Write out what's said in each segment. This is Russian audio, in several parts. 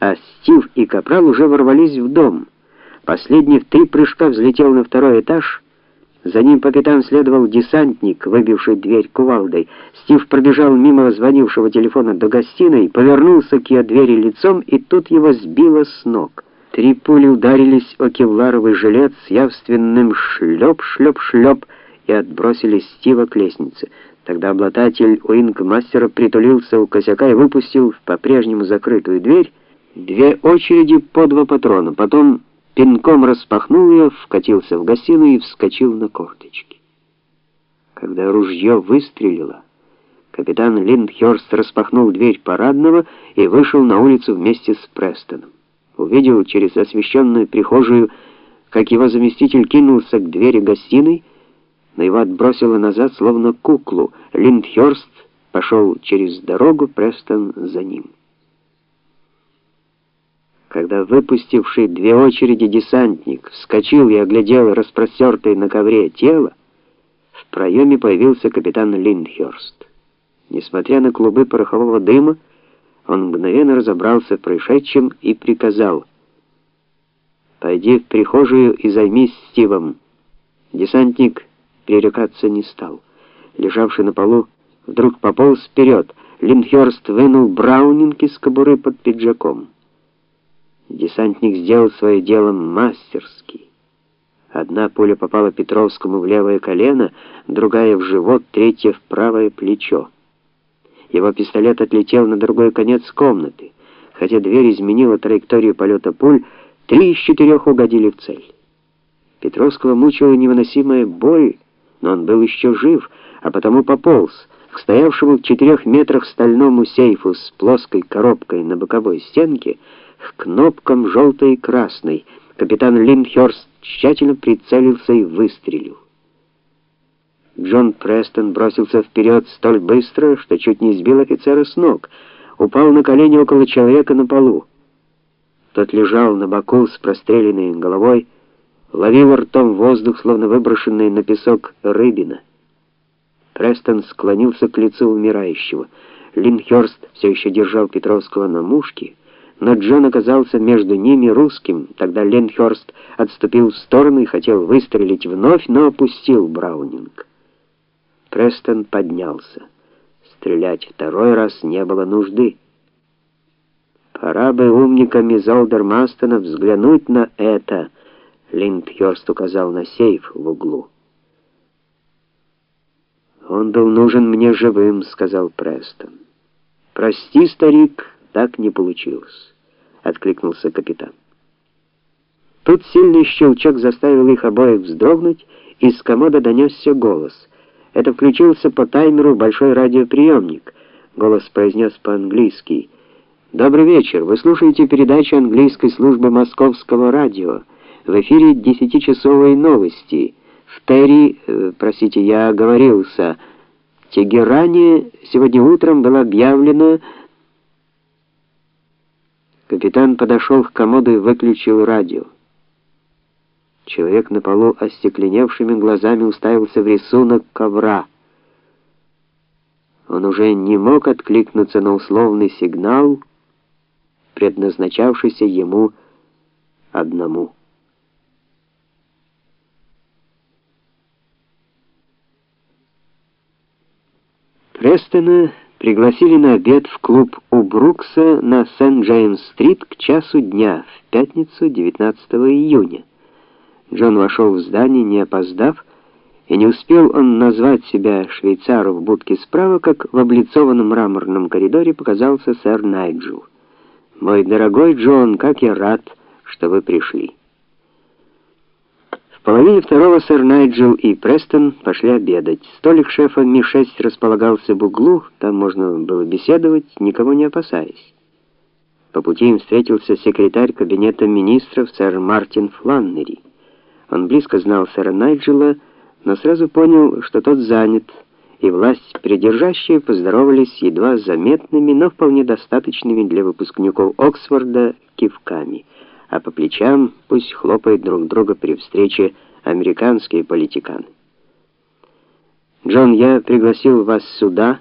а Стив и Капрал уже ворвались в дом. Последний в три прыжка взлетел на второй этаж. За ним по пятам следовал десантник, выбивший дверь кувалдой. Стив пробежал мимо звонившего телефона до гостиной, повернулся к ее двери лицом, и тут его сбило с ног. Три пули ударились о кевларовый жилет с явственным шлеп-шлеп-шлеп и отбросили Стива к лестнице. Тогда обладатель уинг-мастера притулился у косяка и выпустил в по-прежнему закрытую дверь две очереди по два патрона. Потом пинком распахнул ее, вкатился в гостиную и вскочил на корточки. Когда ружье выстрелило, капитан Линдхёрст распахнул дверь парадного и вышел на улицу вместе с Престоном. Увидел через освещенную прихожую, как его заместитель кинулся к двери гостиной, но его отбросило назад, словно куклу. Линдхёрст пошел через дорогу, Престон за ним. Когда выпустивший две очереди десантник вскочил и оглядел распростертое на ковре тело, в проеме появился капитан Линдхёрст. Несмотря на клубы порохового дыма, он мгновенно разобрался в происшедшем и приказал: "Пойди в прихожую и займись Стивом". Десантник пререкаться не стал. Лежавший на полу вдруг пополз вперед. Линдхёрст вынул браунинг из кобуры под пиджаком. Десантник сделал свое дело мастерски. Одна пуля попала Петровскому в левое колено, другая в живот, третья в правое плечо. Его пистолет отлетел на другой конец комнаты. Хотя дверь изменила траекторию полета пуль, три из четырех угодили в цель. Петровского мучила невыносимая боль, но он был еще жив, а потому пополз к стоявшему в четырех метрах стальному сейфу с плоской коробкой на боковой стенке, кнопкам желтой и красной. Капитан Линдхёрст тщательно прицелился и выстрелил. Джон Престон бросился вперед столь быстро, что чуть не сбил офицера с ног, упал на колени около человека на полу. Тот лежал на боку с простреленной головой, ловил ртом воздух, словно выброшенный на песок рыбина. Престон склонился к лицу умирающего. Линхёрст все еще держал Петровского на мушке, но Джон оказался между ними русским. Тогда Линхёрст отступил в сторону и хотел выстрелить вновь, но опустил Браунинг. Престон поднялся. Стрелять второй раз не было нужды. Пора бы умникам из взглянуть на это. Линдхёрст указал на сейф в углу. Он был нужен мне живым, сказал Престон. Прости, старик, так не получилось, откликнулся капитан. Тут сильный щелчок заставил их обоих вздрогнуть, из комода донесся голос. Это включился по таймеру большой радиоприемник. Голос произнес по-английски: "Добрый вечер. Вы слушаете передачу английской службы Московского радио. В эфире десятичасовые новости. В Терри, э, простите, я оговорился. В Тегеране сегодня утром было объявлено Капитан подошел к комоду и выключил радио. Человек на полу остекленевшими глазами уставился в рисунок ковра. Он уже не мог откликнуться на условный сигнал, предназначавшийся ему одному. Престона пригласили на обед в клуб у Брукса на Сент-Джеймс-стрит к часу дня в пятницу 19 июня. Джон вошел в здание, не опоздав, и не успел он назвать себя швейцару в будке справа, как в облицованном мраморном коридоре показался сэр Найджел. «Мой дорогой Джон, как я рад, что вы пришли!» Половине второго сэр Найджел и Престон пошли обедать. Столик шефа Ми-6 располагался в углу, там можно было беседовать, никого не опасаясь. По пути им встретился секретарь кабинета министров сэр Мартин Фланнери. Он близко знал сэра Найджела, но сразу понял, что тот занят, и власть придержащие поздоровались едва заметными, но вполне достаточными для выпускников Оксфорда кивками а по плечам пусть хлопают друг друга при встрече американские политиканы. Джон, я пригласил вас сюда,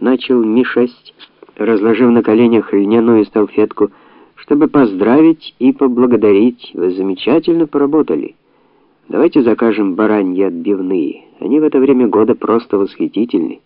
начал Ми-6, разложив на коленях льняную салфетку, чтобы поздравить и поблагодарить. Вы замечательно поработали. Давайте закажем бараньи отбивные. Они в это время года просто восхитительны.